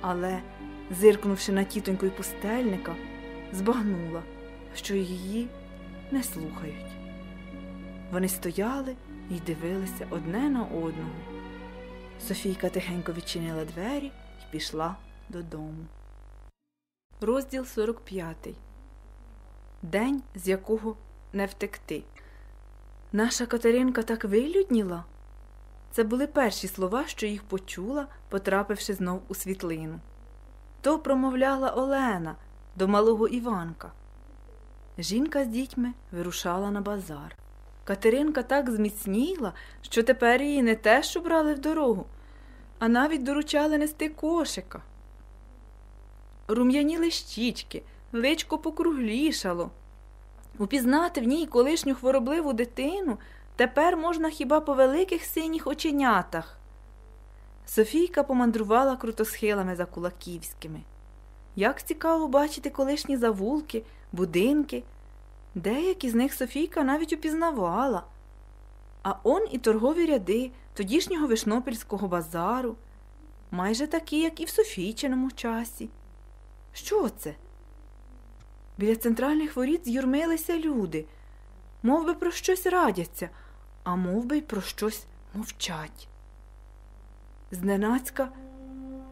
але, зиркнувши на тітоньку й пустельника, збагнула, що її не слухають. Вони стояли і дивилися одне на одного. Софійка тихенько відчинила двері і пішла додому. Розділ 45. День, з якого не втекти. Наша Катеринка так вилюдніла. Це були перші слова, що їх почула, потрапивши знов у світлину. То промовляла Олена до малого Іванка. Жінка з дітьми вирушала на базар. Катеринка так зміцніла, що тепер її не те, що брали в дорогу, а навіть доручали нести кошика. Рум'яніли щічки, личко покруглішало. Упізнати в ній колишню хворобливу дитину тепер можна хіба по великих синіх оченятах. Софійка помандрувала крутосхилами за Кулаківськими. Як цікаво бачити колишні завулки, будинки. Деякі з них Софійка навіть упізнавала. А он і торгові ряди тодішнього Вишнопільського базару, майже такі, як і в Софійчиному часі. Що це? Біля центральних воріт з'юрмилися люди, мов би про щось радяться, а мов би й про щось мовчать. Зненацька,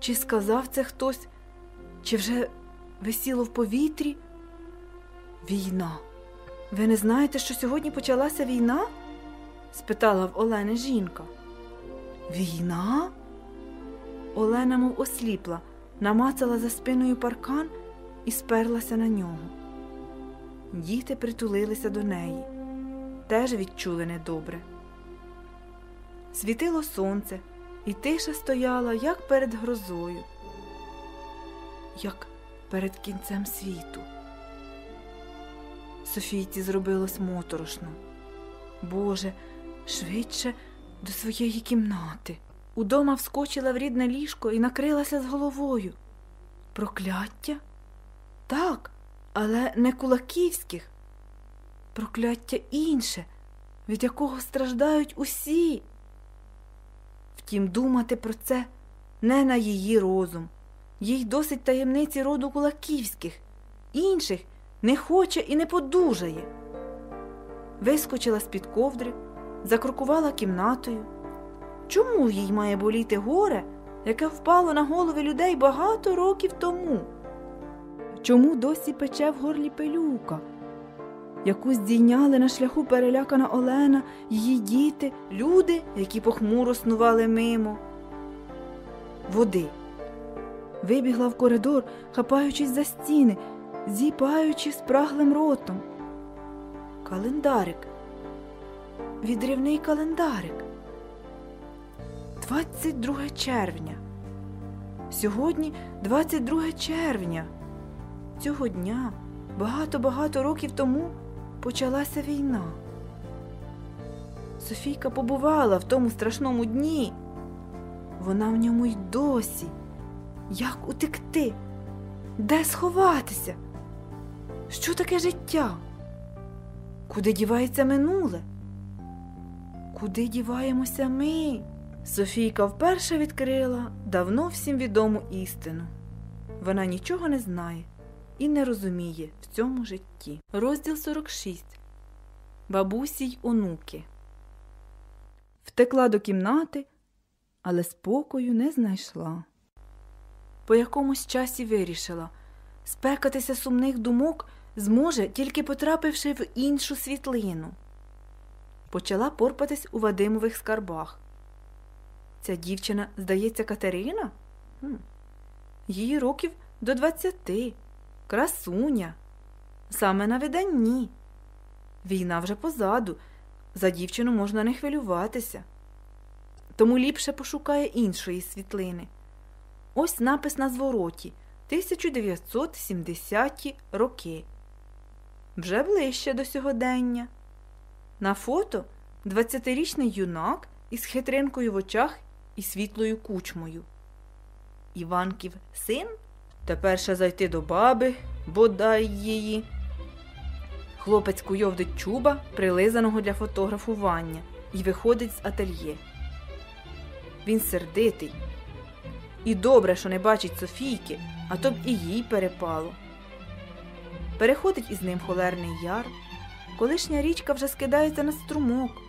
чи сказав це хтось, чи вже висіло в повітрі? Війна. Ви не знаєте, що сьогодні почалася війна? спитала в Олени жінка. Війна? Олена, мов осліпла, намацала за спиною паркан і сперлася на нього. Діти притулилися до неї, теж відчули недобре. Світило сонце, і тиша стояла, як перед грозою, як перед кінцем світу. Софійці зробилось моторошно. Боже, швидше до своєї кімнати. Удома вскочила в рідне ліжко і накрилася з головою. Прокляття? Так, але не кулаківських. Прокляття інше, від якого страждають усі. Втім, думати про це не на її розум. Їй досить таємниці роду кулаківських, інших не хоче і не подужає. Вискочила з-під ковдри, закрокувала кімнатою. Чому їй має боліти горе, яке впало на голови людей багато років тому? Чому досі пече в горлі пилюка, яку здійняли на шляху перелякана Олена, її діти, люди, які похмуро снували мимо? Води. Вибігла в коридор, хапаючись за стіни, зіпаючи спраглим ротом. Календарик. Відривний календарик. 22 червня. Сьогодні 22 червня. Цього дня багато-багато років тому почалася війна. Софійка побувала в тому страшному дні. Вона в ньому й досі. Як утекти? Де сховатися? Що таке життя? Куди дівається минуле? Куди діваємося ми? Софійка вперше відкрила давно всім відому істину. Вона нічого не знає і не розуміє в цьому житті. Розділ 46. Бабусі й онуки. Втекла до кімнати, але спокою не знайшла. По якомусь часі вирішила спекатися сумних думок зможе, тільки потрапивши в іншу світлину. Почала порпатись у Вадимових скарбах. Ця дівчина, здається, Катерина? Хм. Її років до двадцяти, красуня, саме на виданні. Війна вже позаду, за дівчину можна не хвилюватися. Тому ліпше пошукає іншої світлини. Ось напис на звороті 1970-ті роки. Вже ближче до сьогодення. На фото 20-річний юнак із хитринкою в очах і світлою кучмою. Іванків син тепер ще зайти до баби, бодай її. Хлопець куйовдить чуба, прилизаного для фотографування, і виходить з ательє. Він сердитий. І добре, що не бачить Софійки, а то б і їй перепало. Переходить із ним холерний яр, колишня річка вже скидається на струмок,